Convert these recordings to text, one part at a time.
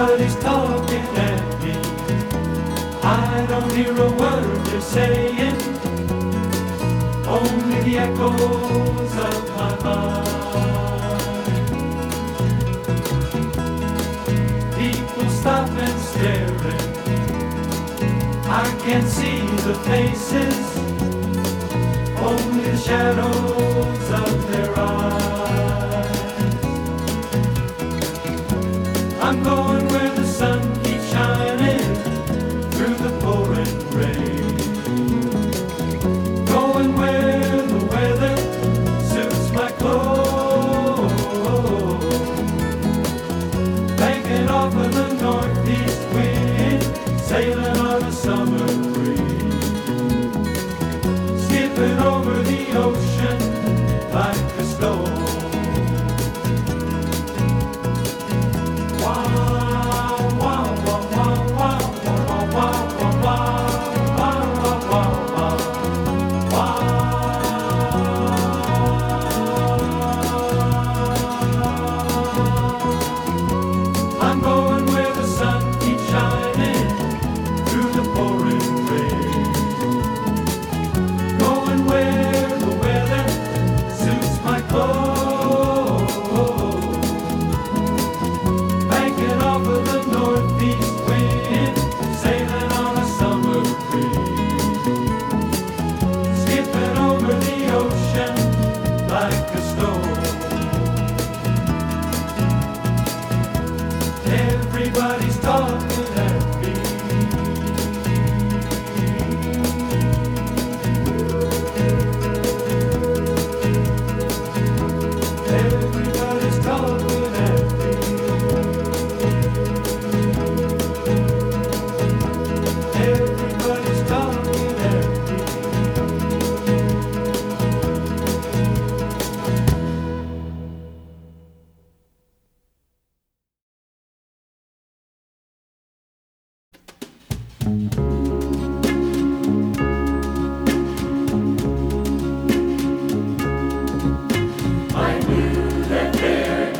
Everybody's talking at me. I don't hear a word they're saying. Only the echoes of my mind. People stop and staring. I can't see the faces. Only the shadows of their eyes. I'm going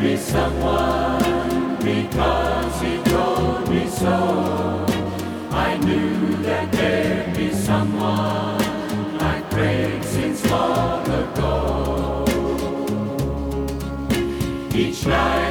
me someone because he told me so. I knew that there'd be someone I prayed since long ago. Each night.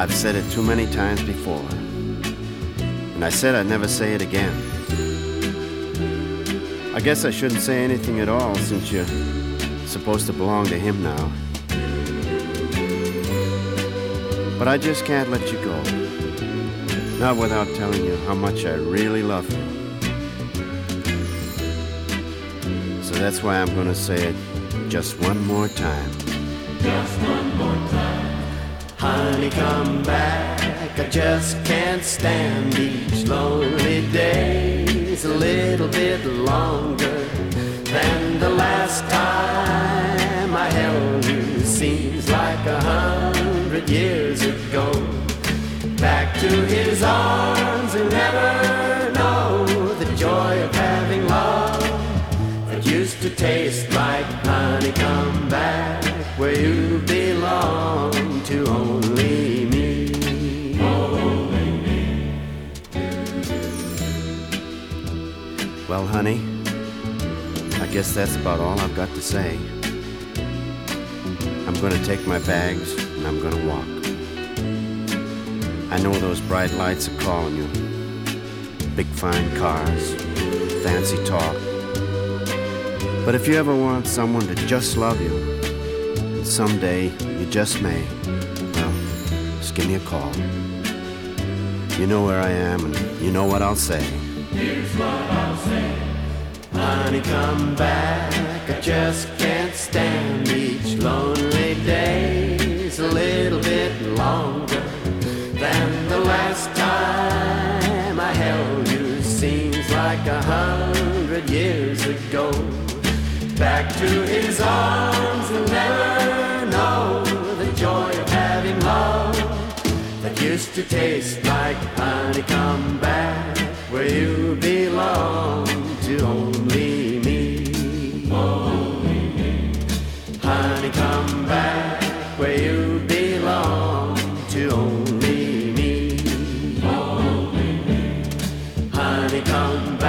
I've said it too many times before. And I said I'd never say it again. I guess I shouldn't say anything at all since you're supposed to belong to him now. But I just can't let you go. Not without telling you how much I really love you. So that's why I'm gonna say it just one more time. Just one more time. Honey, come back. I just can't stand each lonely day. It's a little bit longer than the last time I held you. Seems like a hundred years ago. Back to his arms and never know the joy of having love that used to taste like honey. Come back where you belong to Well, honey, I guess that's about all I've got to say. I'm gonna take my bags and I'm gonna walk. I know those bright lights are calling you. Big fine cars, fancy talk. But if you ever want someone to just love you, and someday you just may, well, just give me a call. You know where I am and you know what I'll say. Here's what I'll say. Honey, come back. I just can't stand each lonely day. It's a little bit longer than the last time I held you. Seems like a hundred years ago. Back to his arms and never know the joy of having love that used to taste like honey. Come back where you belong to only me. Honey, come back where you belong to only me. Honey, come